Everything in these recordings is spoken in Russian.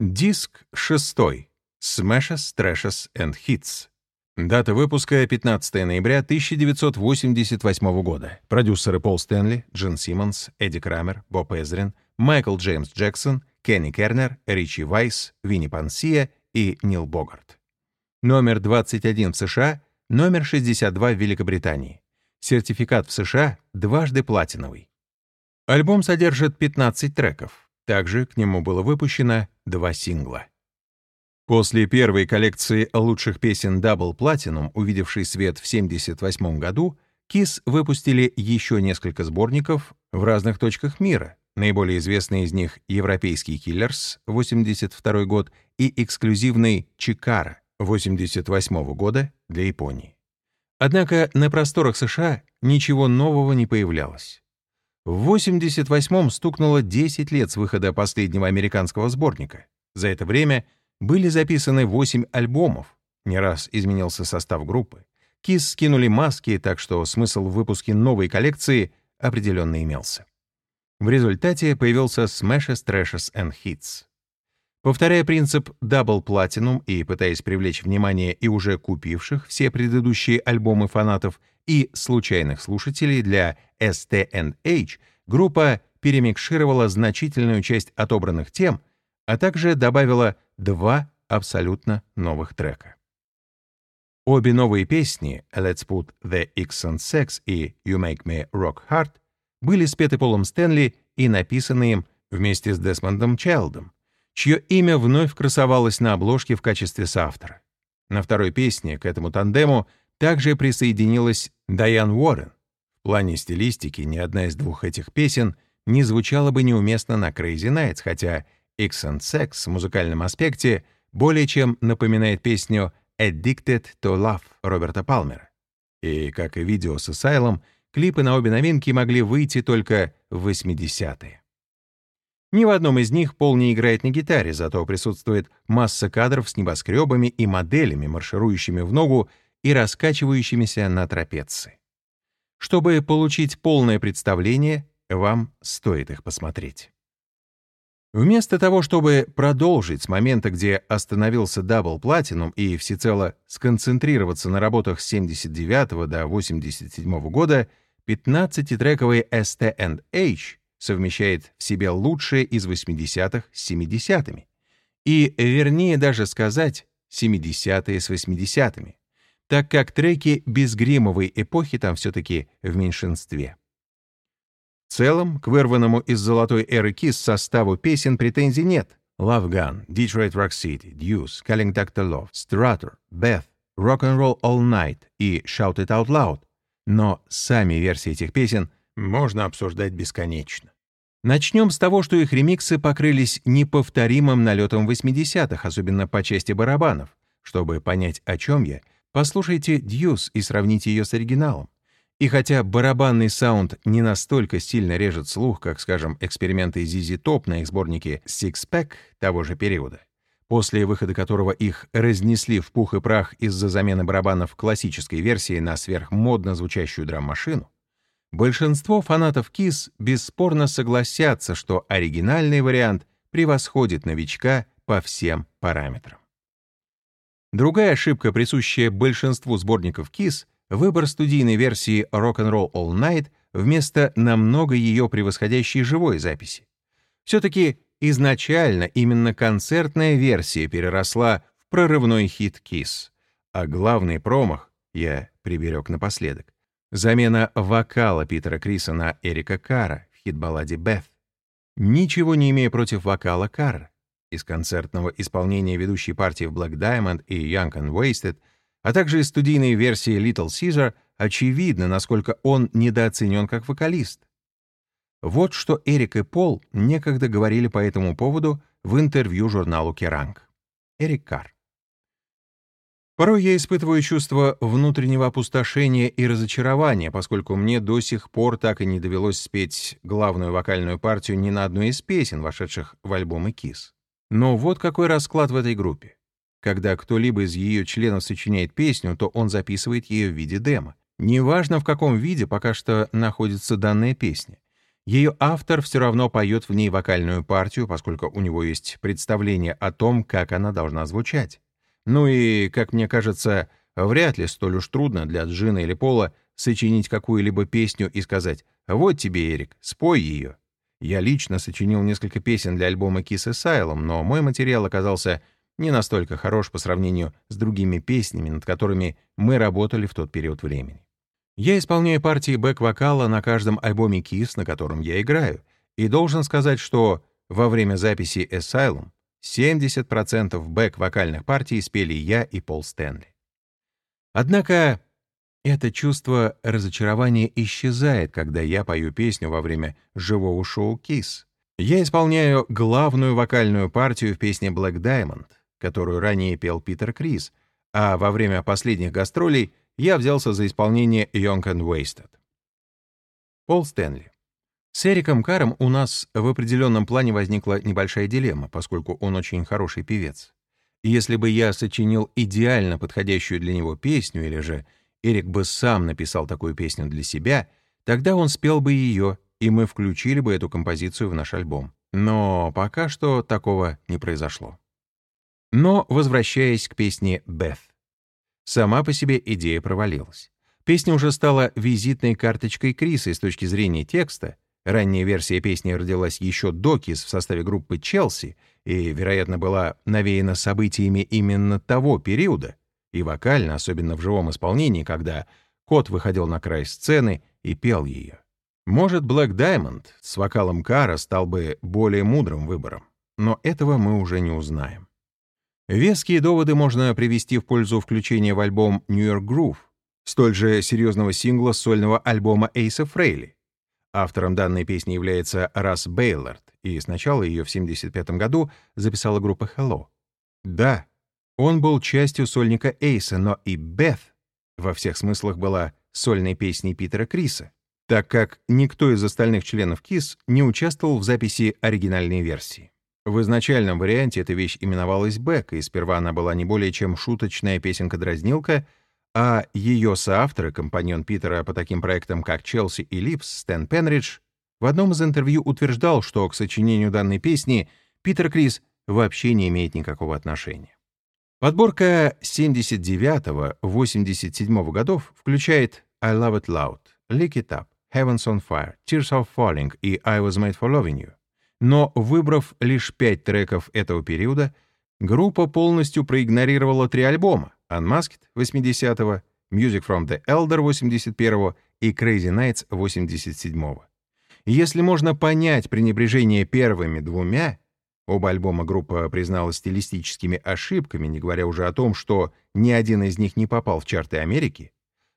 Диск шестой. Smashes, Trashes and Hits. Дата выпуска 15 ноября 1988 года. Продюсеры Пол Стэнли, Джин Симмонс, Эдди Крамер, Боб Эзрин, Майкл Джеймс Джексон, Кенни Кернер, Ричи Вайс, Винни Пансия и Нил Богарт. Номер 21 в США, номер 62 в Великобритании. Сертификат в США дважды платиновый. Альбом содержит 15 треков. Также к нему было выпущено два сингла. После первой коллекции лучших песен Double Platinum, увидевшей свет в 1978 году, Kiss выпустили еще несколько сборников в разных точках мира. Наиболее известные из них «Европейский Киллерс» 82 год и эксклюзивный «Чикара» 88 года для Японии. Однако на просторах США ничего нового не появлялось. В 88-м стукнуло 10 лет с выхода последнего американского сборника. За это время были записаны 8 альбомов, не раз изменился состав группы. Кис скинули маски, так что смысл в выпуске новой коллекции определенно имелся. В результате появился Smashes, Trashes and Hits. Повторяя принцип Double Platinum и пытаясь привлечь внимание и уже купивших все предыдущие альбомы фанатов и случайных слушателей для STNH, группа перемикшировала значительную часть отобранных тем, а также добавила два абсолютно новых трека. Обе новые песни «Let's Put the X on Sex» и «You Make Me Rock Hard» были спеты Полом Стэнли и написаны им вместе с Десмондом Чайлдом, чье имя вновь красовалось на обложке в качестве соавтора. На второй песне к этому тандему также присоединилась Дайан Уоррен. В плане стилистики ни одна из двух этих песен не звучала бы неуместно на Crazy Nights, хотя X and Sex в музыкальном аспекте более чем напоминает песню Addicted to Love Роберта Палмера. И, как и видео с Asylum, клипы на обе новинки могли выйти только в 80-е. Ни в одном из них Пол не играет на гитаре, зато присутствует масса кадров с небоскребами и моделями, марширующими в ногу и раскачивающимися на трапеции. Чтобы получить полное представление, вам стоит их посмотреть. Вместо того, чтобы продолжить с момента, где остановился Double Platinum и всецело сконцентрироваться на работах с 79 до 87 года, 15-трековый ST&H совмещает в себе лучшее из 80-х с 70-ми. И, вернее даже сказать, 70-е с 80-ми так как треки безгримовой эпохи там все-таки в меньшинстве. В целом, к вырванному из золотой эры Kiss составу песен претензий нет. Love Gun, Detroit Rock City, Deuce, Calling Dr. Love, Strutter, Beth, Rock and Roll All Night и Shout It Out Loud. Но сами версии этих песен можно обсуждать бесконечно. Начнем с того, что их ремиксы покрылись неповторимым налетом 80-х, особенно по части барабанов. Чтобы понять, о чем я, Послушайте «Дьюз» и сравните ее с оригиналом. И хотя барабанный саунд не настолько сильно режет слух, как, скажем, эксперименты ZZ Top на их сборнике Six Pack того же периода, после выхода которого их разнесли в пух и прах из-за замены барабанов классической версии на сверхмодно звучащую драм-машину, большинство фанатов Kiss бесспорно согласятся, что оригинальный вариант превосходит новичка по всем параметрам. Другая ошибка, присущая большинству сборников KISS — выбор студийной версии Rock'n'Roll All Night вместо намного ее превосходящей живой записи. Все-таки изначально именно концертная версия переросла в прорывной хит KISS, а главный промах я приберег напоследок — замена вокала Питера Криса на Эрика Кара в хит-балладе «Beth». Ничего не имея против вокала Кара, из концертного исполнения ведущей партии в Black Diamond и Young and Wasted, а также из студийной версии Little Caesar, очевидно, насколько он недооценен как вокалист. Вот что Эрик и Пол некогда говорили по этому поводу в интервью журналу Керанг. Эрик Карр. Порой я испытываю чувство внутреннего опустошения и разочарования, поскольку мне до сих пор так и не довелось спеть главную вокальную партию ни на одной из песен, вошедших в альбомы Kiss. Но вот какой расклад в этой группе. Когда кто-либо из ее членов сочиняет песню, то он записывает ее в виде демо. Неважно, в каком виде пока что находится данная песня. ее автор все равно поет в ней вокальную партию, поскольку у него есть представление о том, как она должна звучать. Ну и, как мне кажется, вряд ли столь уж трудно для Джина или Пола сочинить какую-либо песню и сказать «Вот тебе, Эрик, спой ее». Я лично сочинил несколько песен для альбома Kiss Asylum, но мой материал оказался не настолько хорош по сравнению с другими песнями, над которыми мы работали в тот период времени. Я исполняю партии бэк-вокала на каждом альбоме Kiss, на котором я играю, и должен сказать, что во время записи Asylum 70% бэк-вокальных партий спели я и Пол Стэнли. Однако это чувство разочарования исчезает, когда я пою песню во время живого шоу Kiss. Я исполняю главную вокальную партию в песне Black Diamond, которую ранее пел Питер Крис, а во время последних гастролей я взялся за исполнение Young and Wasted. Пол Стэнли. С Эриком Каром у нас в определенном плане возникла небольшая дилемма, поскольку он очень хороший певец. Если бы я сочинил идеально подходящую для него песню, или же Эрик бы сам написал такую песню для себя, тогда он спел бы ее, и мы включили бы эту композицию в наш альбом. Но пока что такого не произошло. Но возвращаясь к песне «Beth». Сама по себе идея провалилась. Песня уже стала визитной карточкой Криса с точки зрения текста. Ранняя версия песни родилась еще до Кис в составе группы «Челси» и, вероятно, была навеяна событиями именно того периода, и вокально, особенно в живом исполнении, когда кот выходил на край сцены и пел ее. Может, Black Diamond с вокалом Кара стал бы более мудрым выбором, но этого мы уже не узнаем. Веские доводы можно привести в пользу включения в альбом New York Groove, столь же серьезного сингла сольного альбома Эйса Фрейли. Автором данной песни является Расс Бейлорд, и сначала ее в 1975 году записала группа Hello. Да, он был частью сольника Эйса, но и Бeth во всех смыслах была сольной песней Питера Криса, так как никто из остальных членов KISS не участвовал в записи оригинальной версии. В изначальном варианте эта вещь именовалась «Бэк», и сперва она была не более чем шуточная песенка-дразнилка, а ее соавтор компаньон Питера по таким проектам, как «Челси» и «Липс» Стэн Пенридж в одном из интервью утверждал, что к сочинению данной песни Питер Крис вообще не имеет никакого отношения. Подборка 79-87 годов включает «I Love It Loud», «Lick It Up», «Heaven's on Fire», «Tears Are Falling» и «I Was Made for Loving You». Но, выбрав лишь пять треков этого периода, группа полностью проигнорировала три альбома Unmasked 80-го, Music from the Elder 81-го и Crazy Nights 87-го. Если можно понять пренебрежение первыми двумя, оба альбома группа признала стилистическими ошибками, не говоря уже о том, что ни один из них не попал в чарты Америки,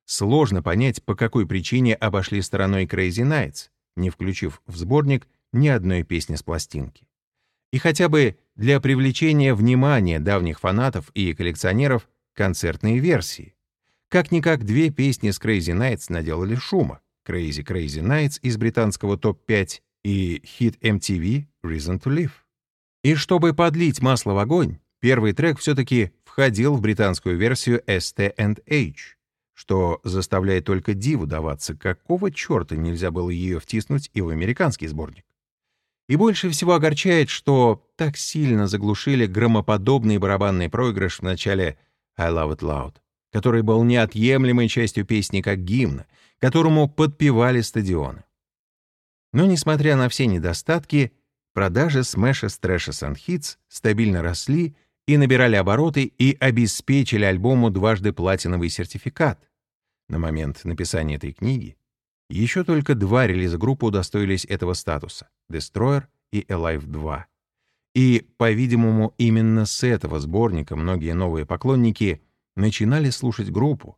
сложно понять, по какой причине обошли стороной Crazy Nights, не включив в сборник ни одной песни с пластинки. И хотя бы для привлечения внимания давних фанатов и коллекционеров концертные версии. Как-никак две песни с Crazy Nights наделали шума. Crazy Crazy Nights из британского топ-5 и хит MTV Reason to Live. И чтобы подлить масло в огонь, первый трек все-таки входил в британскую версию ST&H, что заставляет только диву даваться, какого черта нельзя было ее втиснуть и в американский сборник. И больше всего огорчает, что так сильно заглушили громоподобный барабанный проигрыш в начале «I Love It Loud», который был неотъемлемой частью песни как гимна, которому подпевали стадионы. Но, несмотря на все недостатки, продажи Smashes, Trashes and Hits стабильно росли и набирали обороты и обеспечили альбому дважды платиновый сертификат. На момент написания этой книги еще только два релиза группы удостоились этого статуса — Destroyer и Alive 2. И, по-видимому, именно с этого сборника многие новые поклонники начинали слушать группу.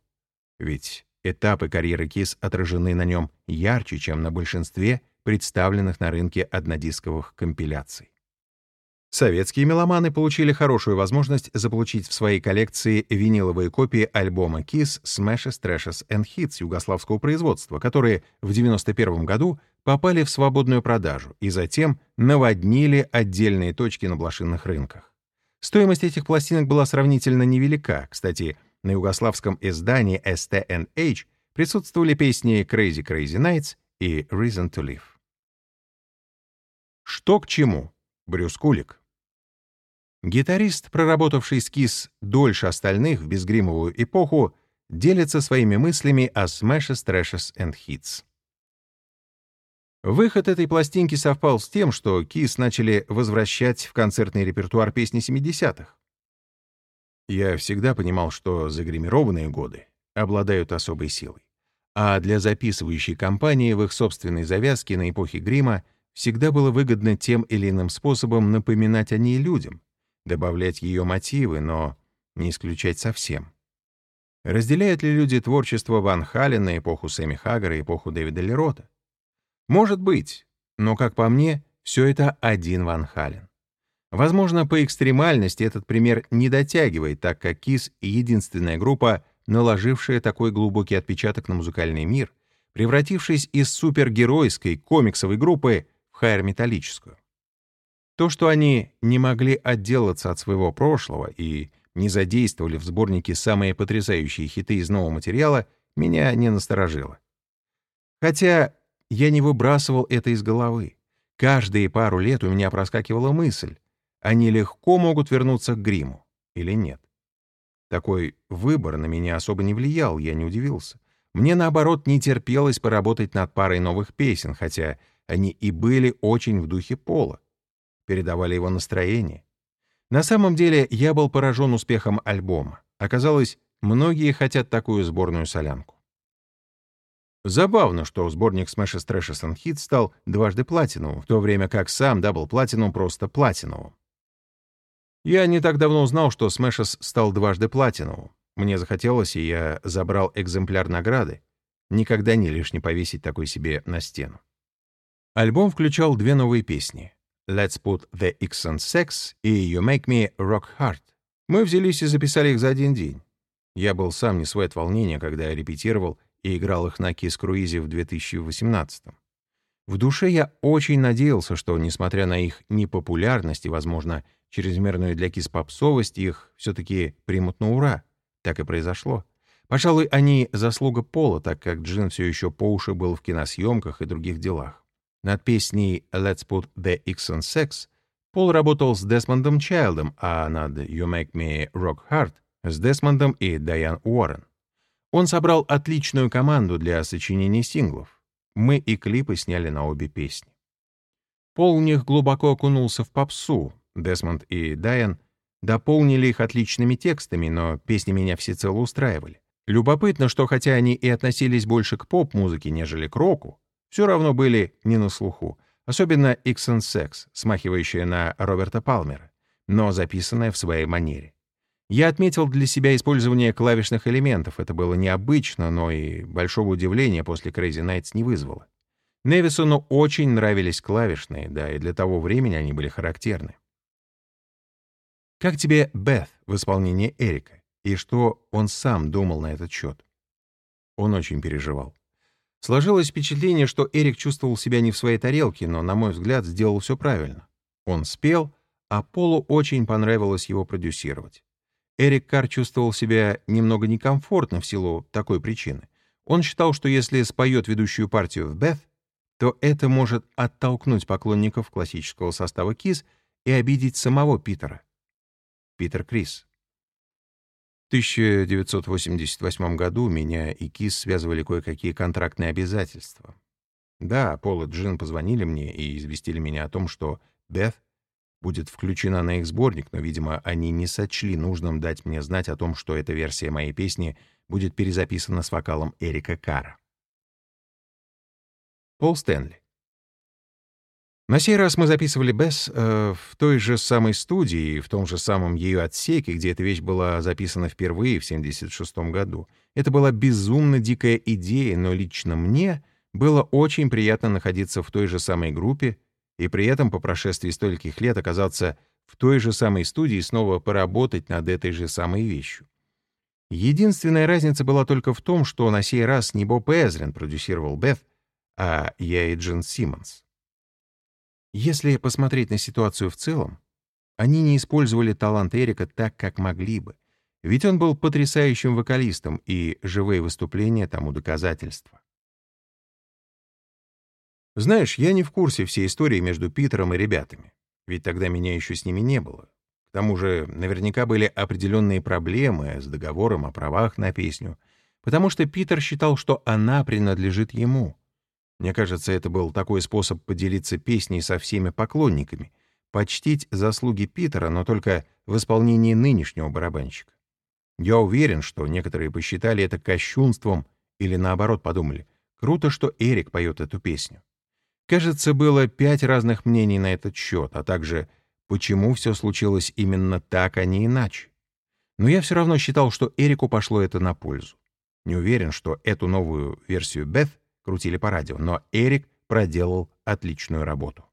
Ведь этапы карьеры Kiss отражены на нем ярче, чем на большинстве представленных на рынке однодисковых компиляций. Советские меломаны получили хорошую возможность заполучить в своей коллекции виниловые копии альбома Kiss Smashes, Trashes and Hits югославского производства, которые в 1991 году попали в свободную продажу и затем наводнили отдельные точки на блошинных рынках. Стоимость этих пластинок была сравнительно невелика. Кстати, на югославском издании STNH присутствовали песни Crazy Crazy Nights и Reason to Live. Что к чему? Брюс Кулик. Гитарист, проработавший с Кис дольше остальных в безгримовую эпоху, делится своими мыслями о Smashes, Trashes and Hits. Выход этой пластинки совпал с тем, что Кис начали возвращать в концертный репертуар песни 70-х. Я всегда понимал, что загримированные годы обладают особой силой. А для записывающей компании в их собственной завязке на эпохе грима всегда было выгодно тем или иным способом напоминать о ней людям, добавлять ее мотивы, но не исключать совсем. Разделяют ли люди творчество Ван Халена, эпоху Сэмми Хаггара, эпоху Дэвида Лерота? Может быть, но, как по мне, все это один Ван Хален. Возможно, по экстремальности этот пример не дотягивает, так как Кис — единственная группа, наложившая такой глубокий отпечаток на музыкальный мир, превратившись из супергеройской комиксовой группы в хайр-металлическую. То, что они не могли отделаться от своего прошлого и не задействовали в сборнике самые потрясающие хиты из нового материала, меня не насторожило. Хотя я не выбрасывал это из головы. Каждые пару лет у меня проскакивала мысль, они легко могут вернуться к гриму или нет. Такой выбор на меня особо не влиял, я не удивился. Мне, наоборот, не терпелось поработать над парой новых песен, хотя они и были очень в духе Пола. Передавали его настроение. На самом деле я был поражен успехом альбома. Оказалось, многие хотят такую сборную солянку. Забавно, что сборник Smashes, Trashes and Hits стал дважды платиновым, в то время как сам Double Platinum просто платиновым. Я не так давно узнал, что Smashes стал дважды платиновым. Мне захотелось, и я забрал экземпляр награды. Никогда не лишне повесить такой себе на стену. Альбом включал две новые песни Let's Put the X on Sex и You Make Me Rock Hard. Мы взялись и записали их за один день. Я был сам не свой от волнения, когда я репетировал и играл их на Kiss Cruise в 2018 -м. В душе я очень надеялся, что, несмотря на их непопулярность и, возможно, чрезмерную для Kiss попсовость, их все-таки примут на ура. Так и произошло. Пожалуй, они заслуга Пола, так как Джин все еще по уши был в киносъемках и других делах. Над песней «Let's Put the X on Sex» Пол работал с Десмондом Чайлдом, а над «You Make Me Rock Hard» с Десмондом и Дайан Уоррен. Он собрал отличную команду для сочинения синглов. Мы и клипы сняли на обе песни. Пол в них глубоко окунулся в попсу. Десмонд и Дайан дополнили их отличными текстами, но песни меня всецело устраивали. Любопытно, что хотя они и относились больше к поп-музыке, нежели к року, все равно были не на слуху, особенно Sex, смахивающая на Роберта Палмера, но записанная в своей манере. Я отметил для себя использование клавишных элементов. Это было необычно, но и большого удивления после Crazy Nights не вызвало. Невисону очень нравились клавишные, да и для того времени они были характерны. Как тебе «Бeth» в исполнении Эрика? И что он сам думал на этот счет? Он очень переживал. Сложилось впечатление, что Эрик чувствовал себя не в своей тарелке, но, на мой взгляд, сделал все правильно. Он спел, а Полу очень понравилось его продюсировать. Эрик Карр чувствовал себя немного некомфортно в силу такой причины. Он считал, что если споет ведущую партию в «Бeth», то это может оттолкнуть поклонников классического состава КИС и обидеть самого Питера. Питер Крис. В 1988 году меня и Кис связывали кое-какие контрактные обязательства. Да, Пол и Джин позвонили мне и известили меня о том, что Бeth будет включена на их сборник, но, видимо, они не сочли нужным дать мне знать о том, что эта версия моей песни будет перезаписана с вокалом Эрика Кара. Пол Стэнли. На сей раз мы записывали Бесс э, в той же самой студии, в том же самом ее отсеке, где эта вещь была записана впервые в 1976 году. Это была безумно дикая идея, но лично мне было очень приятно находиться в той же самой группе и при этом по прошествии стольких лет оказаться в той же самой студии и снова поработать над этой же самой вещью. Единственная разница была только в том, что на сей раз не Боб Эзрин продюсировал Бeth, а я и Джин Симмонс. Если посмотреть на ситуацию в целом, они не использовали талант Эрика так, как могли бы, ведь он был потрясающим вокалистом, и живые выступления тому доказательство. Знаешь, я не в курсе всей истории между Питером и ребятами, ведь тогда меня еще с ними не было. К тому же наверняка были определенные проблемы с договором о правах на песню, потому что Питер считал, что она принадлежит ему. Мне кажется, это был такой способ поделиться песней со всеми поклонниками, почтить заслуги Питера, но только в исполнении нынешнего барабанщика. Я уверен, что некоторые посчитали это кощунством или наоборот подумали, круто, что Эрик поет эту песню. Кажется, было пять разных мнений на этот счет, а также почему все случилось именно так, а не иначе. Но я все равно считал, что Эрику пошло это на пользу. Не уверен, что эту новую версию Бeth крутили по радио, но Эрик проделал отличную работу.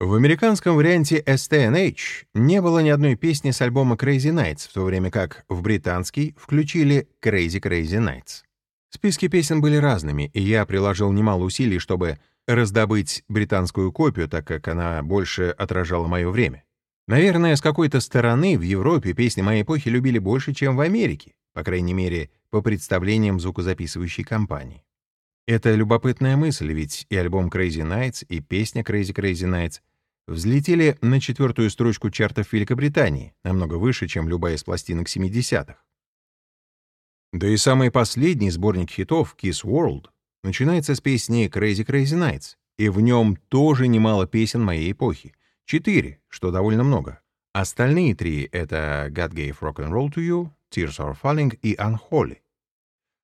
В американском варианте STNH не было ни одной песни с альбома Crazy Nights, в то время как в британский включили Crazy Crazy Nights. Списки песен были разными, и я приложил немало усилий, чтобы раздобыть британскую копию, так как она больше отражала мое время. Наверное, с какой-то стороны в Европе песни моей эпохи любили больше, чем в Америке, по крайней мере, по представлениям звукозаписывающей компании. Это любопытная мысль, ведь и альбом Crazy Nights, и песня Crazy Crazy Nights взлетели на четвертую строчку чартов Великобритании, намного выше, чем любая из пластинок 70-х. Да и самый последний сборник хитов Kiss World начинается с песни Crazy Crazy Nights, и в нем тоже немало песен моей эпохи. Четыре, что довольно много. Остальные три — это God Gave Rock and Roll to You, Tears Are Falling и Unholy.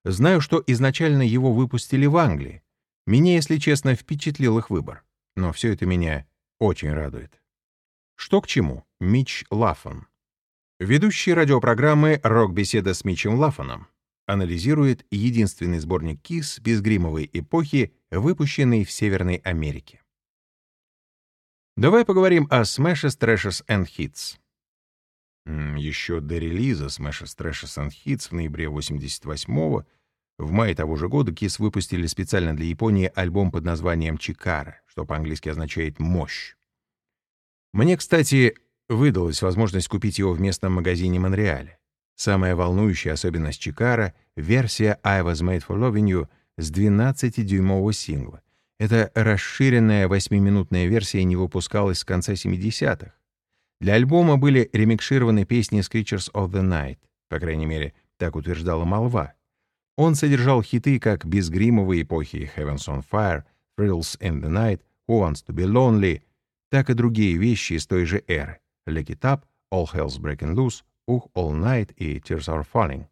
Знаю, что изначально его выпустили в Англии. Меня, если честно, впечатлил их выбор. Но все это меня очень радует. Что к чему? Мич Лаффан. Ведущий радиопрограммы «Рок-беседа с Мичем Лаффаном» анализирует единственный сборник КИС безгримовой эпохи, выпущенный в Северной Америке. Давай поговорим о Smashes, Trashes and Hits. Еще до релиза Smashes, Trashes and Hits в ноябре 88-го в мае того же года KISS выпустили специально для Японии альбом под названием «Чикара», что по-английски означает «мощь». Мне, кстати, выдалась возможность купить его в местном магазине Монреаля. Самая волнующая особенность Чикара — версия «I was made for loving you» с 12-дюймового сингла. Эта расширенная восьмиминутная версия не выпускалась с конца 70-х. Для альбома были ремикшированы песни Creatures of the Night, по крайней мере, так утверждала молва. Он содержал хиты как безгримовой эпохи Heavens on Fire, Thrills in the Night, Who Wants to Be Lonely, так и другие вещи из той же эры Lick It Up, All Hell's Breaking Loose, Uh All Night и Tears Are Falling.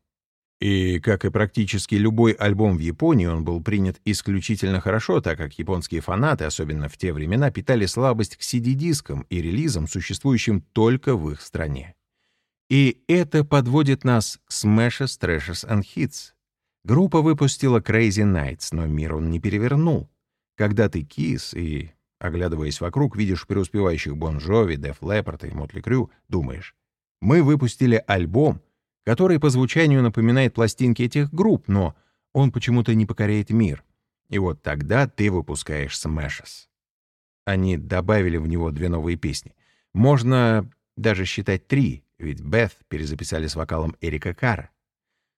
И, как и практически любой альбом в Японии, он был принят исключительно хорошо, так как японские фанаты, особенно в те времена, питали слабость к CD-дискам и релизам, существующим только в их стране. И это подводит нас к Smashes, Trashes and Hits. Группа выпустила Crazy Nights, но мир он не перевернул. Когда ты кис и, оглядываясь вокруг, видишь преуспевающих Бон Джови, Деф Леппорта и Мотли Крю, думаешь, мы выпустили альбом — который по звучанию напоминает пластинки этих групп, но он почему-то не покоряет мир. И вот тогда ты выпускаешь Smashes. Они добавили в него две новые песни. Можно даже считать три, ведь Бeth перезаписали с вокалом Эрика Карра.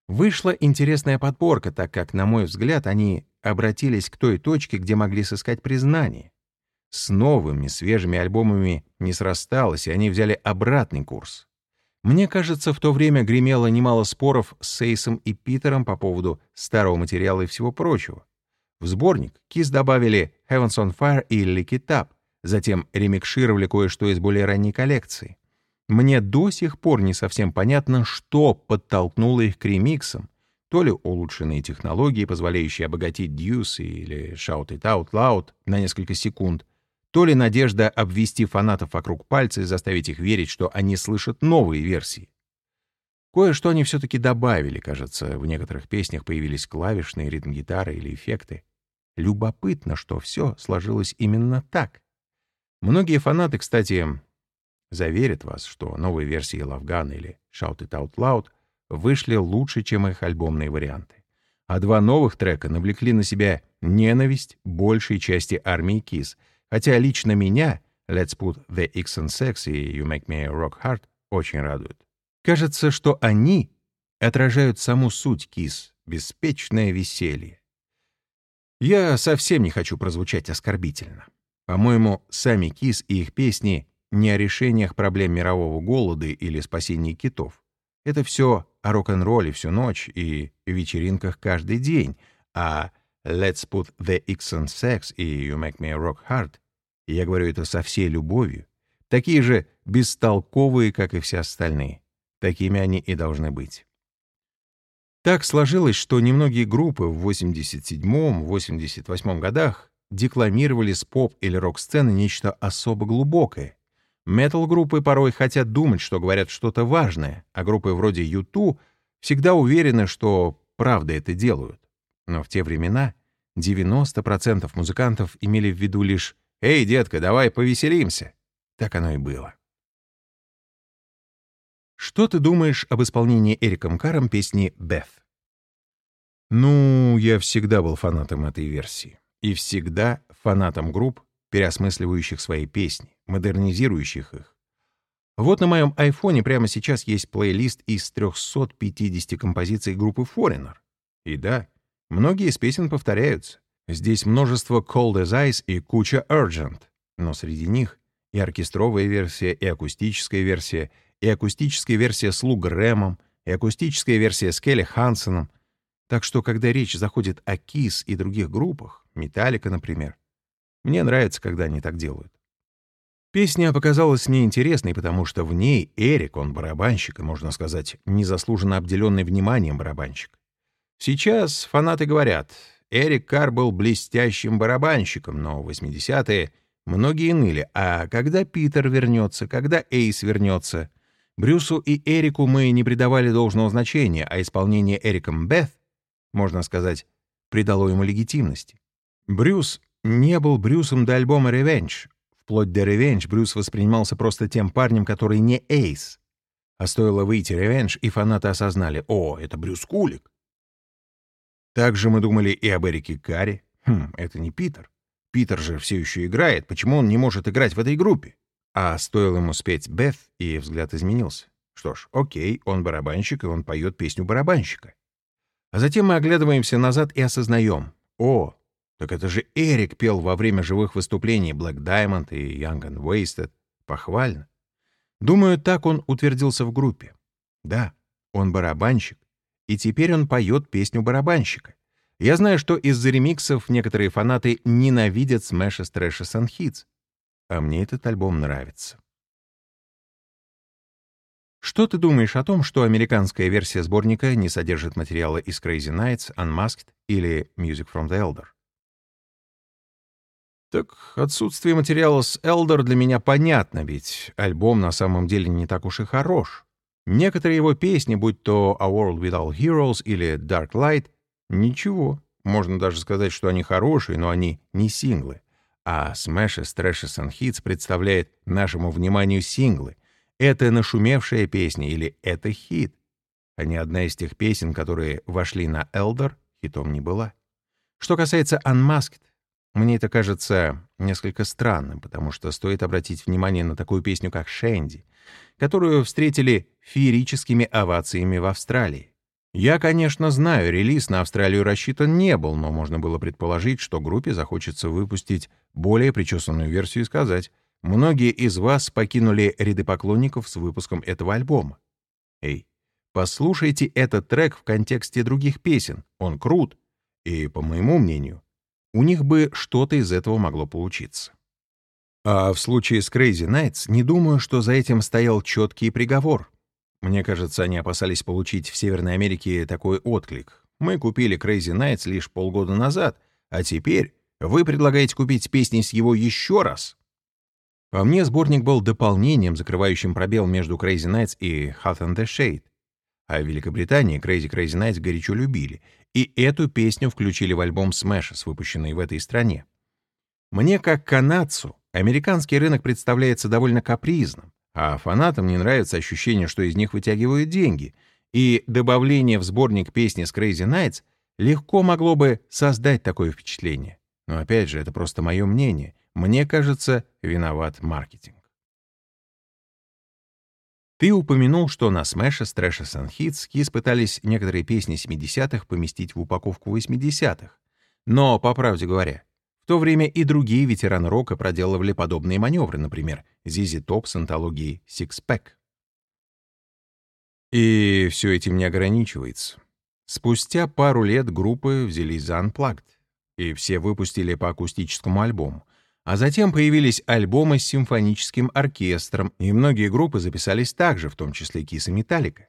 Вышла интересная подборка, так как, на мой взгляд, они обратились к той точке, где могли сыскать признание. С новыми, свежими альбомами не срасталось, и они взяли обратный курс. Мне кажется, в то время гремело немало споров с Сейсом и Питером по поводу старого материала и всего прочего. В сборник Kiss добавили Heavens on Fire и Lick It Up, затем ремикшировали кое-что из более ранней коллекции. Мне до сих пор не совсем понятно, что подтолкнуло их к ремиксам, то ли улучшенные технологии, позволяющие обогатить Deuce или Shout It Out Loud на несколько секунд, то ли надежда обвести фанатов вокруг пальца и заставить их верить, что они слышат новые версии. Кое-что они все-таки добавили, кажется, в некоторых песнях появились клавишные, ритм-гитары или эффекты. Любопытно, что все сложилось именно так. Многие фанаты, кстати, заверят вас, что новые версии Gun или Shout It Out Loud вышли лучше, чем их альбомные варианты. А два новых трека навлекли на себя ненависть большей части армии Kiss — Хотя лично меня Let's Put the X and Sex и You Make Me Rock Hard очень радуют. Кажется, что они отражают саму суть кис — беспечное веселье. Я совсем не хочу прозвучать оскорбительно. По-моему, сами Кис и их песни не о решениях проблем мирового голода или спасении китов. Это все о рок-н-ролле всю ночь и вечеринках каждый день, а «Let's put the X on sex» и «You make me rock hard» я говорю это со всей любовью, такие же бестолковые, как и все остальные. Такими они и должны быть. Так сложилось, что немногие группы в 87-88 годах декламировали с поп- или рок-сцены нечто особо глубокое. Метал-группы порой хотят думать, что говорят что-то важное, а группы вроде U2 всегда уверены, что правда это делают. Но в те времена 90% музыкантов имели в виду лишь «Эй, детка, давай повеселимся!» Так оно и было. Что ты думаешь об исполнении Эриком Каром песни «Бeth»? Ну, я всегда был фанатом этой версии. И всегда фанатом групп, переосмысливающих свои песни, модернизирующих их. Вот на моем айфоне прямо сейчас есть плейлист из 350 композиций группы Foreigner. И да, многие из песен повторяются. Здесь множество Cold as Ice и куча Urgent, но среди них и оркестровая версия, и акустическая версия, и акустическая версия с Лу Грэмом, и акустическая версия с Келли Хансоном. Так что, когда речь заходит о Кис и других группах, Металлика, например, мне нравится, когда они так делают. Песня показалась мне интересной, потому что в ней Эрик, он барабанщик, и, можно сказать, незаслуженно обделенный вниманием барабанщик. Сейчас фанаты говорят, Эрик Кар был блестящим барабанщиком, но в 80-е многие ныли. А когда Питер вернется, когда Эйс вернется? Брюсу и Эрику мы не придавали должного значения, а исполнение Эриком Бeth, можно сказать, придало ему легитимности. Брюс не был Брюсом до альбома «Revenge». Вплоть до «Revenge» Брюс воспринимался просто тем парнем, который не Эйс. А стоило выйти «Revenge», и фанаты осознали, о, это Брюс Кулик. Также мы думали и об Эрике Карри. Хм, это не Питер. Питер же все еще играет, почему он не может играть в этой группе? А стоило ему спеть Бeth, и взгляд изменился. Что ж, окей, он барабанщик, и он поет песню барабанщика. А затем мы оглядываемся назад и осознаем. О, так это же Эрик пел во время живых выступлений Black Diamond и Young and Wasted. Похвально. Думаю, так он утвердился в группе. Да, он барабанщик, и теперь он поет песню барабанщика. Я знаю, что из-за ремиксов некоторые фанаты ненавидят Smashes, Trashes and Hits. А мне этот альбом нравится. Что ты думаешь о том, что американская версия сборника не содержит материала из Crazy Nights, Unmasked или Music from the Elder? Так отсутствие материала с Elder для меня понятно, ведь альбом на самом деле не так уж и хорош. Некоторые его песни, будь то A World Without Heroes или Dark Light, ничего. Можно даже сказать, что они хорошие, но они не синглы. А Smashes, Trashes and Hits представляет нашему вниманию синглы. Это нашумевшая песня или это хит. А ни одна из тех песен, которые вошли на Elder, хитом не была. Что касается Unmasked, мне это кажется несколько странным, потому что стоит обратить внимание на такую песню, как «Шенди», которую встретили феерическими овациями в Австралии. Я, конечно, знаю, релиз на Австралию рассчитан не был, но можно было предположить, что группе захочется выпустить более причесанную версию и сказать, многие из вас покинули ряды поклонников с выпуском этого альбома. Эй, послушайте этот трек в контексте других песен, он крут, и, по моему мнению, у них бы что-то из этого могло получиться. А в случае с Crazy Nights не думаю, что за этим стоял четкий приговор. Мне кажется, они опасались получить в Северной Америке такой отклик. Мы купили Crazy Nights лишь полгода назад, а теперь вы предлагаете купить песни с его еще раз. По мне, сборник был дополнением, закрывающим пробел между Crazy Nights и Hot and the Shade. А в Великобритании Crazy Crazy Nights горячо любили, и эту песню включили в альбом Smashes, выпущенный в этой стране. Мне, как канадцу, Американский рынок представляется довольно капризным, а фанатам не нравится ощущение, что из них вытягивают деньги, и добавление в сборник песни с Crazy Nights легко могло бы создать такое впечатление. Но опять же, это просто мое мнение. Мне кажется, виноват маркетинг. Ты упомянул, что на Smashes, Trashes and Hits Kiss пытались некоторые песни 70-х поместить в упаковку 80-х. Но, по правде говоря, в то время и другие ветераны рока проделывали подобные маневры, например, Зизи Топ с антологией Six Pack. И все этим не ограничивается. Спустя пару лет группы взялись за Unplugged, и все выпустили по акустическому альбому. А затем появились альбомы с симфоническим оркестром, и многие группы записались также, в том числе и Metallica.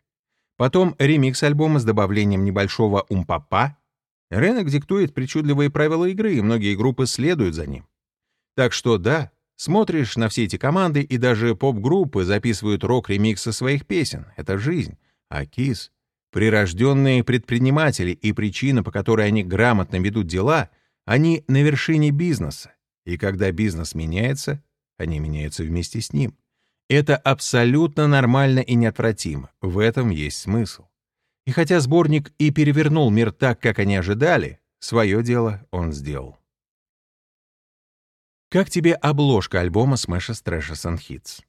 Потом ремикс альбома с добавлением небольшого умпапа. Рынок диктует причудливые правила игры, и многие группы следуют за ним. Так что да, смотришь на все эти команды, и даже поп-группы записывают рок-ремиксы своих песен. Это жизнь. А Kiss — прирожденные предприниматели, и причина, по которой они грамотно ведут дела, они на вершине бизнеса. И когда бизнес меняется, они меняются вместе с ним. Это абсолютно нормально и неотвратимо. В этом есть смысл. И хотя сборник и перевернул мир так, как они ожидали, свое дело он сделал. Как тебе обложка альбома Smashes, Trashes and Hits?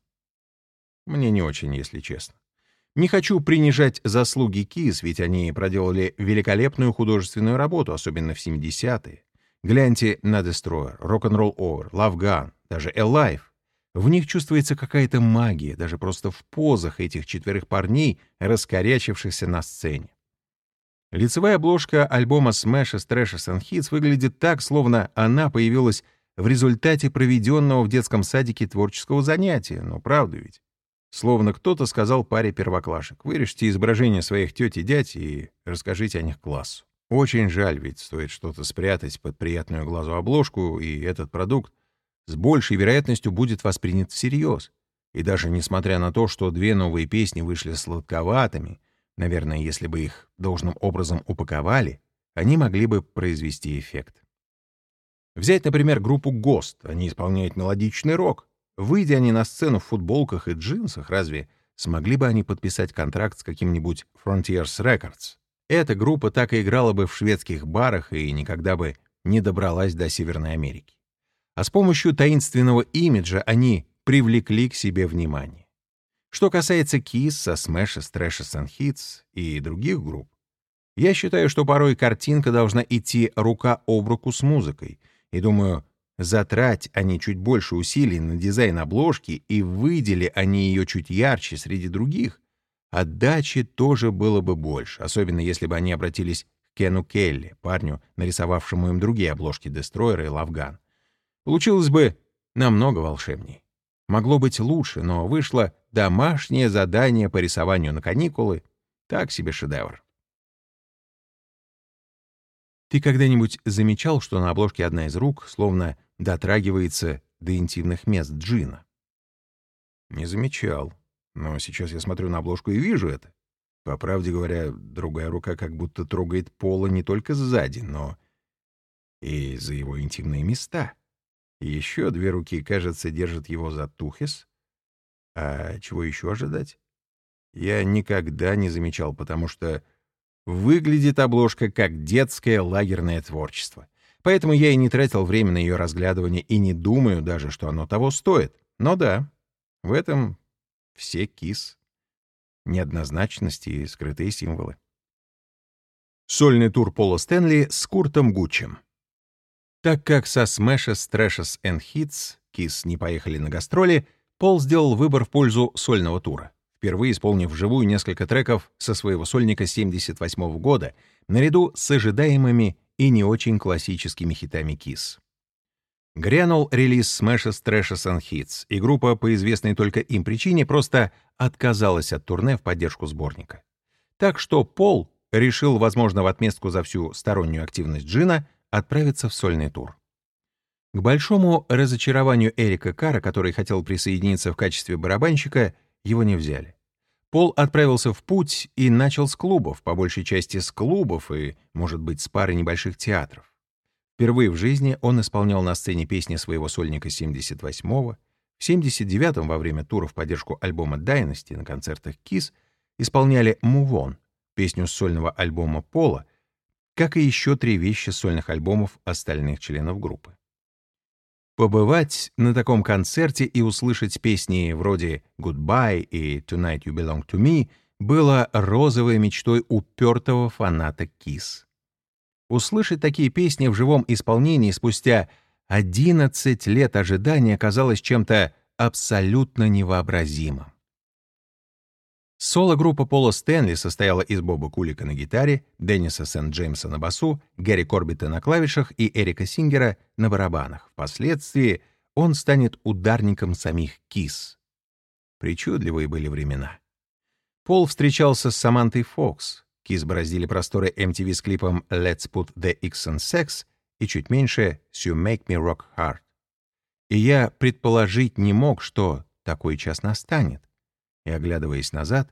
Мне не очень, если честно. Не хочу принижать заслуги Kiss, ведь они проделали великолепную художественную работу, особенно в 70-е. Гляньте на Destroyer, Rock'n'Roll Over, Love Gun, даже Alive. В них чувствуется какая-то магия, даже просто в позах этих четверых парней, раскорячившихся на сцене. Лицевая обложка альбома Smashes, Trashes and Hits выглядит так, словно она появилась в результате проведенного в детском садике творческого занятия. Но правда ведь? Словно кто-то сказал паре первоклашек, вырежьте изображения своих теть и дядь и расскажите о них классу. Очень жаль, ведь стоит что-то спрятать под приятную глазу обложку, и этот продукт с большей вероятностью будет воспринят всерьез. И даже несмотря на то, что две новые песни вышли сладковатыми, наверное, если бы их должным образом упаковали, они могли бы произвести эффект. Взять, например, группу Ghost. Они исполняют мелодичный рок. Выйдя они на сцену в футболках и джинсах, разве смогли бы они подписать контракт с каким-нибудь Frontiers Records? Эта группа так и играла бы в шведских барах и никогда бы не добралась до Северной Америки а с помощью таинственного имиджа они привлекли к себе внимание. Что касается Kiss, Smashes, Trashes and Hits и других групп, я считаю, что порой картинка должна идти рука об руку с музыкой, и думаю, затрать они чуть больше усилий на дизайн обложки и выдели они ее чуть ярче среди других, отдачи тоже было бы больше, особенно если бы они обратились к Кену Келли, парню, нарисовавшему им другие обложки Destroyer и Лавган. Получилось бы намного волшебней. Могло быть лучше, но вышло домашнее задание по рисованию на каникулы. Так себе шедевр. Ты когда-нибудь замечал, что на обложке одна из рук словно дотрагивается до интимных мест Джина? Не замечал. Но сейчас я смотрю на обложку и вижу это. По правде говоря, другая рука как будто трогает пола не только сзади, но и за его интимные места. Еще две руки, кажется, держат его за тухес. А чего еще ожидать? Я никогда не замечал, потому что выглядит обложка как детское лагерное творчество. Поэтому я и не тратил время на ее разглядывание и не думаю даже, что оно того стоит. Но да, в этом все кис. Неоднозначности и скрытые символы. Сольный тур Пола Стэнли с Куртом Гуччем. Так как со Smashes, Trashes and Hits Kiss не поехали на гастроли, Пол сделал выбор в пользу сольного тура, впервые исполнив вживую несколько треков со своего сольника 78 года, наряду с ожидаемыми и не очень классическими хитами Kiss. Грянул релиз Smashes, Trashes and Hits, и группа, по известной только им причине, просто отказалась от турне в поддержку сборника. Так что Пол решил, возможно, в отместку за всю стороннюю активность Джина, отправиться в сольный тур. К большому разочарованию Эрика Кара, который хотел присоединиться в качестве барабанщика, его не взяли. Пол отправился в путь и начал с клубов, по большей части с клубов и, может быть, с пары небольших театров. Впервые в жизни он исполнял на сцене песни своего сольника 78-го, в 79-м во время тура в поддержку альбома Dynasty на концертах Kiss исполняли «Move On», песню с сольного альбома Пола, как и еще три вещи сольных альбомов остальных членов группы. Побывать на таком концерте и услышать песни вроде «Goodbye» и «Tonight You Belong to Me» было розовой мечтой упертого фаната Kiss. Услышать такие песни в живом исполнении спустя 11 лет ожидания казалось чем-то абсолютно невообразимым. Соло-группа Пола Стэнли состояла из Боба Кулика на гитаре, Денниса Сент-Джеймса на басу, Гэри Корбита на клавишах и Эрика Сингера на барабанах. Впоследствии он станет ударником самих Кис. Причудливые были времена. Пол встречался с Самантой Фокс. Кис бороздили просторы MTV с клипом «Let's Put the X on Sex» и чуть меньше «You Make Me Rock Hard». И я предположить не мог, что такой час настанет и оглядываясь назад,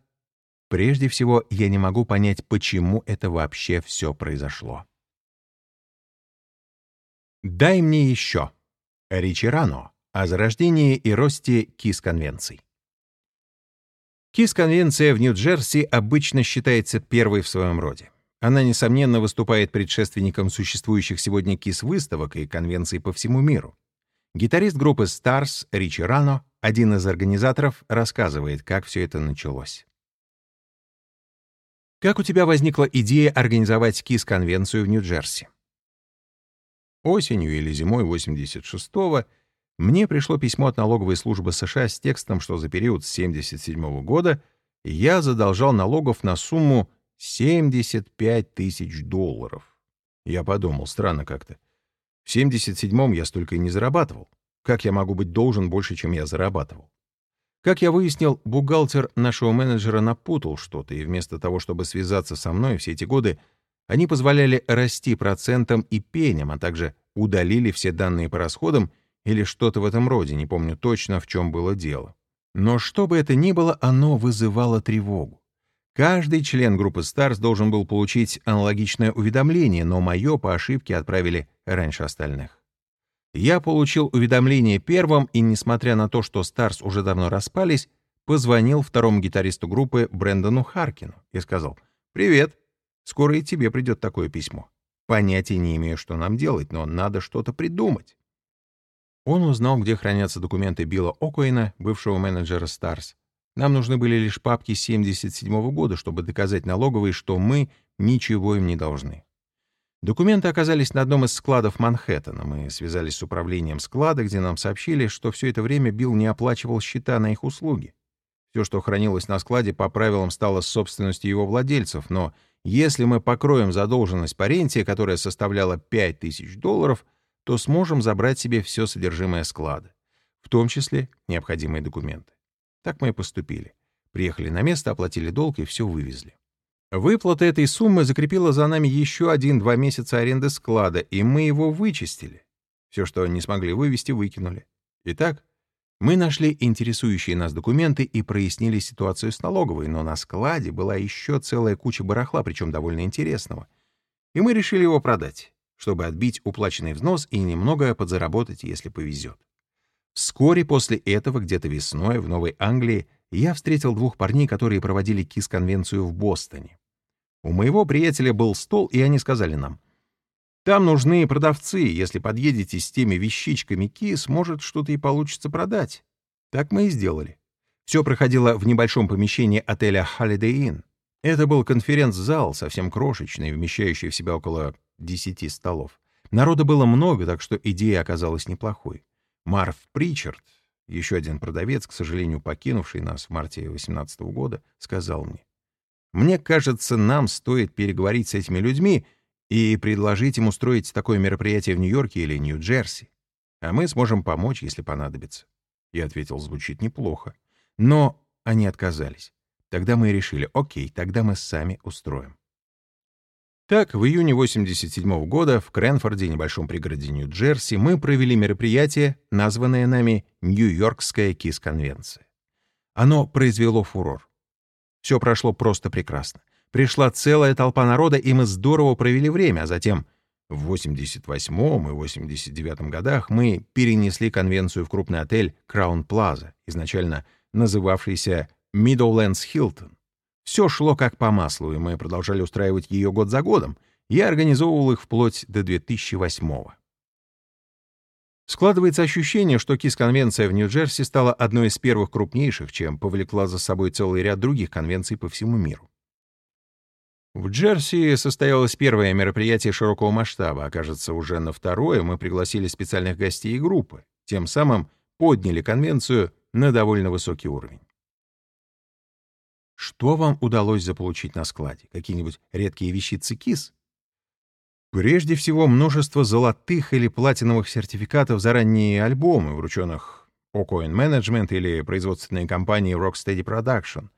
прежде всего я не могу понять, почему это вообще все произошло. «Дай мне еще» Ричи Рано о зарождении и росте КИС-конвенций. КИС-конвенция в Нью-Джерси обычно считается первой в своем роде. Она, несомненно, выступает предшественником существующих сегодня КИС-выставок и конвенций по всему миру. Гитарист группы Stars Ричи Рано один из организаторов рассказывает, как все это началось. Как у тебя возникла идея организовать КИС-конвенцию в Нью-Джерси? Осенью или зимой 86-го мне пришло письмо от налоговой службы США с текстом, что за период с 77 -го года я задолжал налогов на сумму 75 тысяч долларов. Я подумал, странно как-то. В 77-м я столько и не зарабатывал. Как я могу быть должен больше, чем я зарабатывал? Как я выяснил, бухгалтер нашего менеджера напутал что-то, и вместо того, чтобы связаться со мной все эти годы, они позволяли расти процентам и пеням, а также удалили все данные по расходам или что-то в этом роде, не помню точно, в чем было дело. Но что бы это ни было, оно вызывало тревогу. Каждый член группы Stars должен был получить аналогичное уведомление, но мое по ошибке отправили раньше остальных. Я получил уведомление первым и, несмотря на то, что Старс уже давно распались, позвонил второму гитаристу группы Брэндону Харкину и сказал «Привет, скоро и тебе придет такое письмо. Понятия не имею, что нам делать, но надо что-то придумать». Он узнал, где хранятся документы Билла Окуэна, бывшего менеджера Старс. Нам нужны были лишь папки 77 -го года, чтобы доказать налоговой, что мы ничего им не должны. Документы оказались на одном из складов Манхэттена. Мы связались с управлением склада, где нам сообщили, что все это время Билл не оплачивал счета на их услуги. Все, что хранилось на складе, по правилам стало собственностью его владельцев, но если мы покроем задолженность по ренте, которая составляла 5000 долларов, то сможем забрать себе все содержимое склада, в том числе необходимые документы. Так мы и поступили. Приехали на место, оплатили долг и все вывезли. Выплата этой суммы закрепила за нами еще один-два месяца аренды склада, и мы его вычистили. Все, что не смогли вывести, выкинули. Итак, мы нашли интересующие нас документы и прояснили ситуацию с налоговой, но на складе была еще целая куча барахла, причем довольно интересного. И мы решили его продать, чтобы отбить уплаченный взнос и немного подзаработать, если повезет. Вскоре после этого, где-то весной, в Новой Англии, я встретил двух парней, которые проводили КИС-конвенцию в Бостоне. У моего приятеля был стол, и они сказали нам, «Там нужны продавцы, если подъедете с теми вещичками КИС, может, что-то и получится продать». Так мы и сделали. Все проходило в небольшом помещении отеля Holiday Inn. Это был конференц-зал, совсем крошечный, вмещающий в себя около 10 столов. Народа было много, так что идея оказалась неплохой. Марв Причард, еще один продавец, к сожалению, покинувший нас в марте 2018 года, сказал мне, «Мне кажется, нам стоит переговорить с этими людьми и предложить им устроить такое мероприятие в Нью-Йорке или Нью-Джерси, а мы сможем помочь, если понадобится». Я ответил, звучит неплохо. Но они отказались. Тогда мы решили, окей, тогда мы сами устроим. Так, в июне 1987 года в Кренфорде, небольшом пригороде Нью-Джерси, мы провели мероприятие, названное нами Нью-Йоркская КИС-конвенция. Оно произвело фурор. Все прошло просто прекрасно. Пришла целая толпа народа, и мы здорово провели время, а затем в 88 и 89 годах мы перенесли конвенцию в крупный отель Краун Плаза, изначально называвшийся Meadowlands Hilton. Все шло как по маслу, и мы продолжали устраивать ее год за годом. Я организовывал их вплоть до 2008-го. Складывается ощущение, что КИС-конвенция в Нью-Джерси стала одной из первых крупнейших, чем повлекла за собой целый ряд других конвенций по всему миру. В Джерси состоялось первое мероприятие широкого масштаба, а кажется, уже на второе мы пригласили специальных гостей и группы, тем самым подняли конвенцию на довольно высокий уровень. Что вам удалось заполучить на складе? Какие-нибудь редкие вещицы КИС? Прежде всего, множество золотых или платиновых сертификатов за ранние альбомы, врученных Ocoin Management или производственной компанией Rocksteady Production.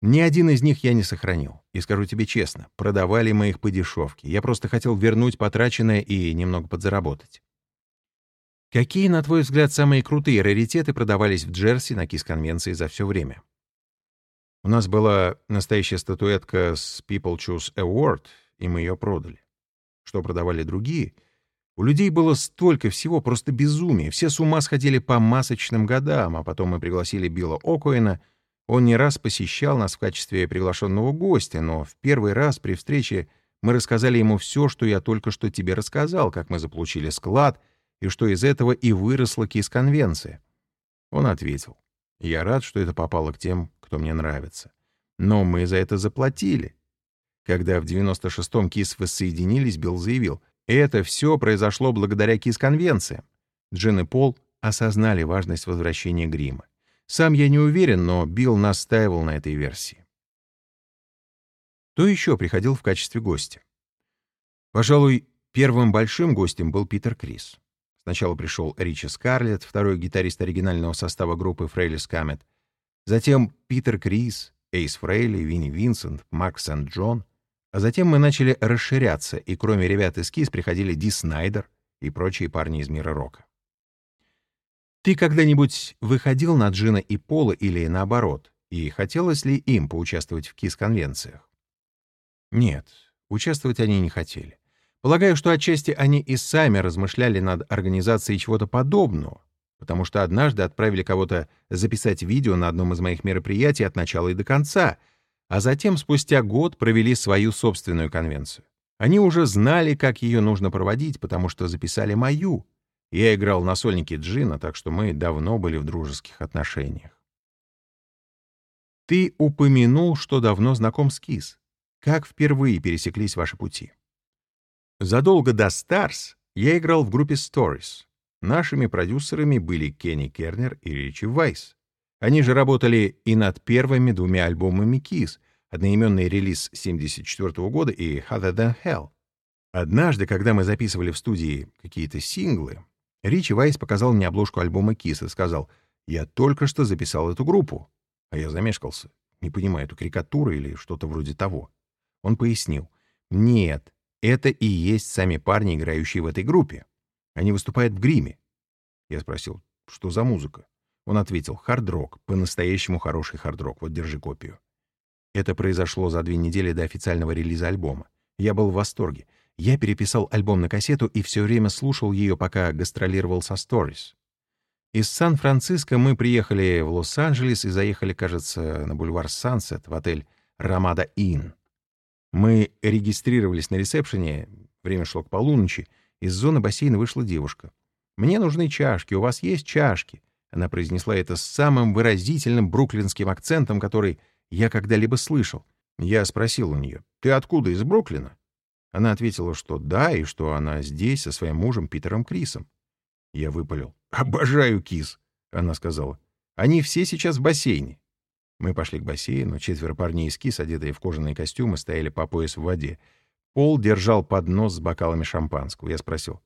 Ни один из них я не сохранил. И скажу тебе честно, продавали мы их по дешевке. Я просто хотел вернуть потраченное и немного подзаработать. Какие, на твой взгляд, самые крутые раритеты продавались в Джерси на КИС-конвенции за все время? У нас была настоящая статуэтка с People Choose Award, и мы ее продали. Что продавали другие? У людей было столько всего, просто безумие. Все с ума сходили по масочным годам, а потом мы пригласили Билла Окуэна. Он не раз посещал нас в качестве приглашенного гостя, но в первый раз при встрече мы рассказали ему все, что я только что тебе рассказал, как мы заполучили склад, и что из этого и выросла КИС-конвенция. Он ответил, «Я рад, что это попало к тем, кто мне нравится. Но мы за это заплатили. Когда в 96-м КИС воссоединились, Билл заявил, это все произошло благодаря КИС-конвенциям. Джин и Пол осознали важность возвращения грима. Сам я не уверен, но Билл настаивал на этой версии. Кто еще приходил в качестве гостя? Пожалуй, первым большим гостем был Питер Крис. Сначала пришел Ричи Скарлетт, второй гитарист оригинального состава группы Фрейлис Камет, Затем Питер Крис, Эйс Фрейли, Винни Винсент, Марк Сент-Джон. А затем мы начали расширяться, и кроме ребят из КИС приходили Ди Снайдер и прочие парни из мира рока. Ты когда-нибудь выходил на Джина и Пола или наоборот, и хотелось ли им поучаствовать в КИС-конвенциях? Нет, участвовать они не хотели. Полагаю, что отчасти они и сами размышляли над организацией чего-то подобного, потому что однажды отправили кого-то записать видео на одном из моих мероприятий от начала и до конца, а затем спустя год провели свою собственную конвенцию. Они уже знали, как ее нужно проводить, потому что записали мою. Я играл на сольнике Джина, так что мы давно были в дружеских отношениях. Ты упомянул, что давно знаком с Кис. Как впервые пересеклись ваши пути? Задолго до Stars я играл в группе Stories. Нашими продюсерами были Кенни Кернер и Ричи Вайс. Они же работали и над первыми двумя альбомами Kiss, одноименный релиз 1974 года и Harder Than Hell. Однажды, когда мы записывали в студии какие-то синглы, Ричи Вайс показал мне обложку альбома Kiss и сказал, «Я только что записал эту группу». А я замешкался, не понимаю, это карикатура или что-то вроде того. Он пояснил, «Нет, это и есть сами парни, играющие в этой группе. Они выступают в гриме. Я спросил, что за музыка? Он ответил, хард-рок, по-настоящему хороший хард-рок, вот держи копию. Это произошло за две недели до официального релиза альбома. Я был в восторге. Я переписал альбом на кассету и все время слушал ее, пока гастролировал со Stories. Из Сан-Франциско мы приехали в Лос-Анджелес и заехали, кажется, на бульвар Сансет в отель «Рамада Inn». Мы регистрировались на ресепшене, время шло к полуночи, из зоны бассейна вышла девушка. «Мне нужны чашки, у вас есть чашки?» Она произнесла это с самым выразительным бруклинским акцентом, который я когда-либо слышал. Я спросил у нее, «Ты откуда, из Бруклина?» Она ответила, что да, и что она здесь со своим мужем Питером Крисом. Я выпалил, «Обожаю кис!» Она сказала, «Они все сейчас в бассейне». Мы пошли к бассейну, четверо парней из кис, одетые в кожаные костюмы, стояли по пояс в воде. Пол держал поднос с бокалами шампанского. Я спросил,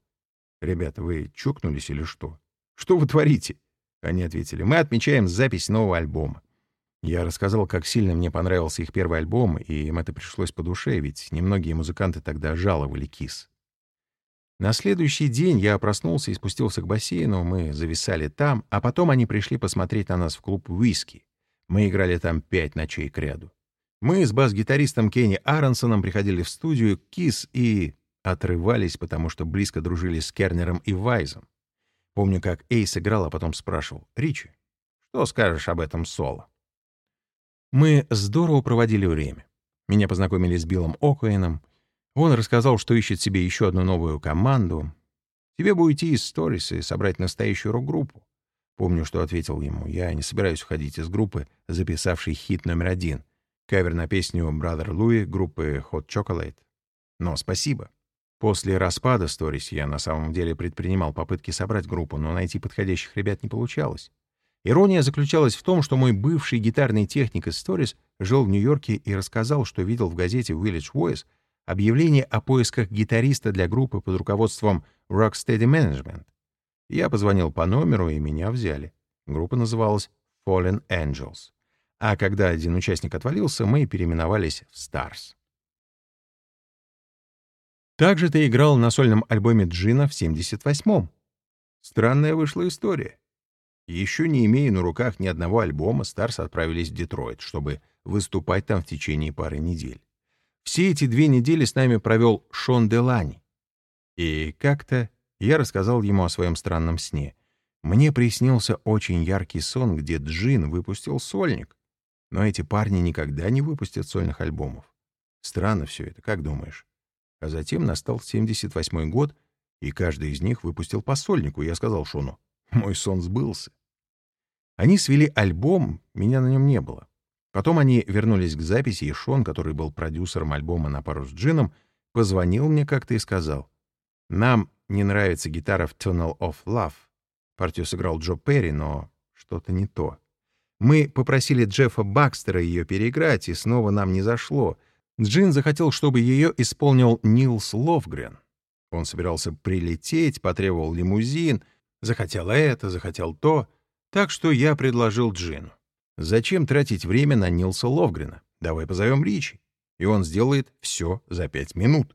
«Ребята, вы чокнулись или что? Что вы творите?» Они ответили, «Мы отмечаем запись нового альбома». Я рассказал, как сильно мне понравился их первый альбом, и им это пришлось по душе, ведь немногие музыканты тогда жаловали Кис. На следующий день я проснулся и спустился к бассейну, мы зависали там, а потом они пришли посмотреть на нас в клуб «Виски». Мы играли там пять ночей кряду. Мы с бас-гитаристом Кенни Аронсоном приходили в студию «Кис» и отрывались, потому что близко дружили с Кернером и Вайзом. Помню, как Эйс играл, а потом спрашивал, «Ричи, что скажешь об этом соло?» Мы здорово проводили время. Меня познакомили с Биллом Окуэном. Он рассказал, что ищет себе еще одну новую команду. «Тебе бы уйти из Сторис и собрать настоящую рок-группу». Помню, что ответил ему, «Я не собираюсь уходить из группы, записавшей хит номер один. Кавер на песню «Brother Louie» группы Hot Chocolate. Но спасибо. После распада Stories я на самом деле предпринимал попытки собрать группу, но найти подходящих ребят не получалось. Ирония заключалась в том, что мой бывший гитарный техник из Stories жил в Нью-Йорке и рассказал, что видел в газете Village Voice объявление о поисках гитариста для группы под руководством Rocksteady Management. Я позвонил по номеру, и меня взяли. Группа называлась Fallen Angels. А когда один участник отвалился, мы переименовались в Stars. Также ты играл на сольном альбоме Джина в 78-м. Странная вышла история. Еще не имея на руках ни одного альбома, Старс отправились в Детройт, чтобы выступать там в течение пары недель. Все эти две недели с нами провел Шон Делани. И как-то я рассказал ему о своем странном сне. Мне приснился очень яркий сон, где Джин выпустил сольник. Но эти парни никогда не выпустят сольных альбомов. Странно все это, как думаешь? А затем настал 78 год, и каждый из них выпустил по сольнику. Я сказал Шону, мой сон сбылся. Они свели альбом, меня на нем не было. Потом они вернулись к записи, и Шон, который был продюсером альбома на пару с Джином, позвонил мне как-то и сказал, «Нам не нравится гитара в Tunnel of Love». Партию сыграл Джо Перри, но что-то не то. Мы попросили Джеффа Бакстера ее переиграть, и снова нам не зашло. Джин захотел, чтобы ее исполнил Нилс Ловгрен. Он собирался прилететь, потребовал лимузин, захотел это, захотел то. Так что я предложил Джину. Зачем тратить время на Нилса Ловгрена? Давай позовем Ричи. И он сделает все за пять минут.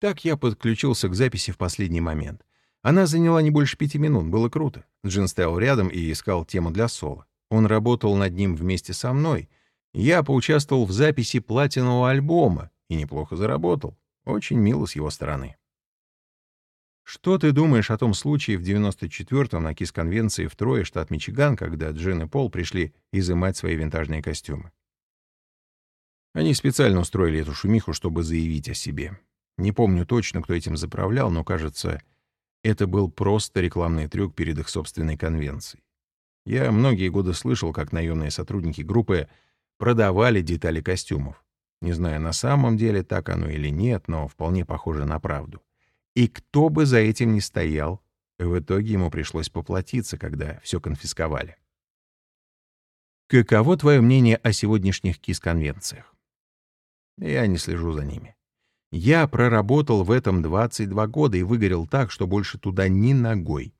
Так я подключился к записи в последний момент. Она заняла не больше пяти минут, было круто. Джин стоял рядом и искал тему для соло. Он работал над ним вместе со мной — я поучаствовал в записи платинового альбома и неплохо заработал. Очень мило с его стороны. Что ты думаешь о том случае в 94-м на КИС-конвенции в Трое, штат Мичиган, когда Джин и Пол пришли изымать свои винтажные костюмы? Они специально устроили эту шумиху, чтобы заявить о себе. Не помню точно, кто этим заправлял, но, кажется, это был просто рекламный трюк перед их собственной конвенцией. Я многие годы слышал, как наемные сотрудники группы продавали детали костюмов. Не знаю, на самом деле так оно или нет, но вполне похоже на правду. И кто бы за этим ни стоял, в итоге ему пришлось поплатиться, когда все конфисковали. Каково твое мнение о сегодняшних КИС-конвенциях? Я не слежу за ними. Я проработал в этом 22 года и выгорел так, что больше туда ни ногой.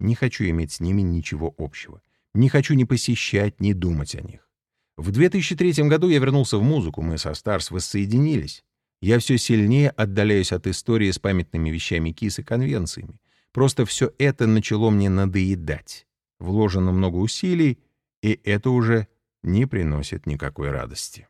Не хочу иметь с ними ничего общего. Не хочу ни посещать, ни думать о них. В 2003 году я вернулся в музыку, мы со Старс воссоединились. Я все сильнее отдаляюсь от истории с памятными вещами КИС и конвенциями. Просто все это начало мне надоедать. Вложено много усилий, и это уже не приносит никакой радости.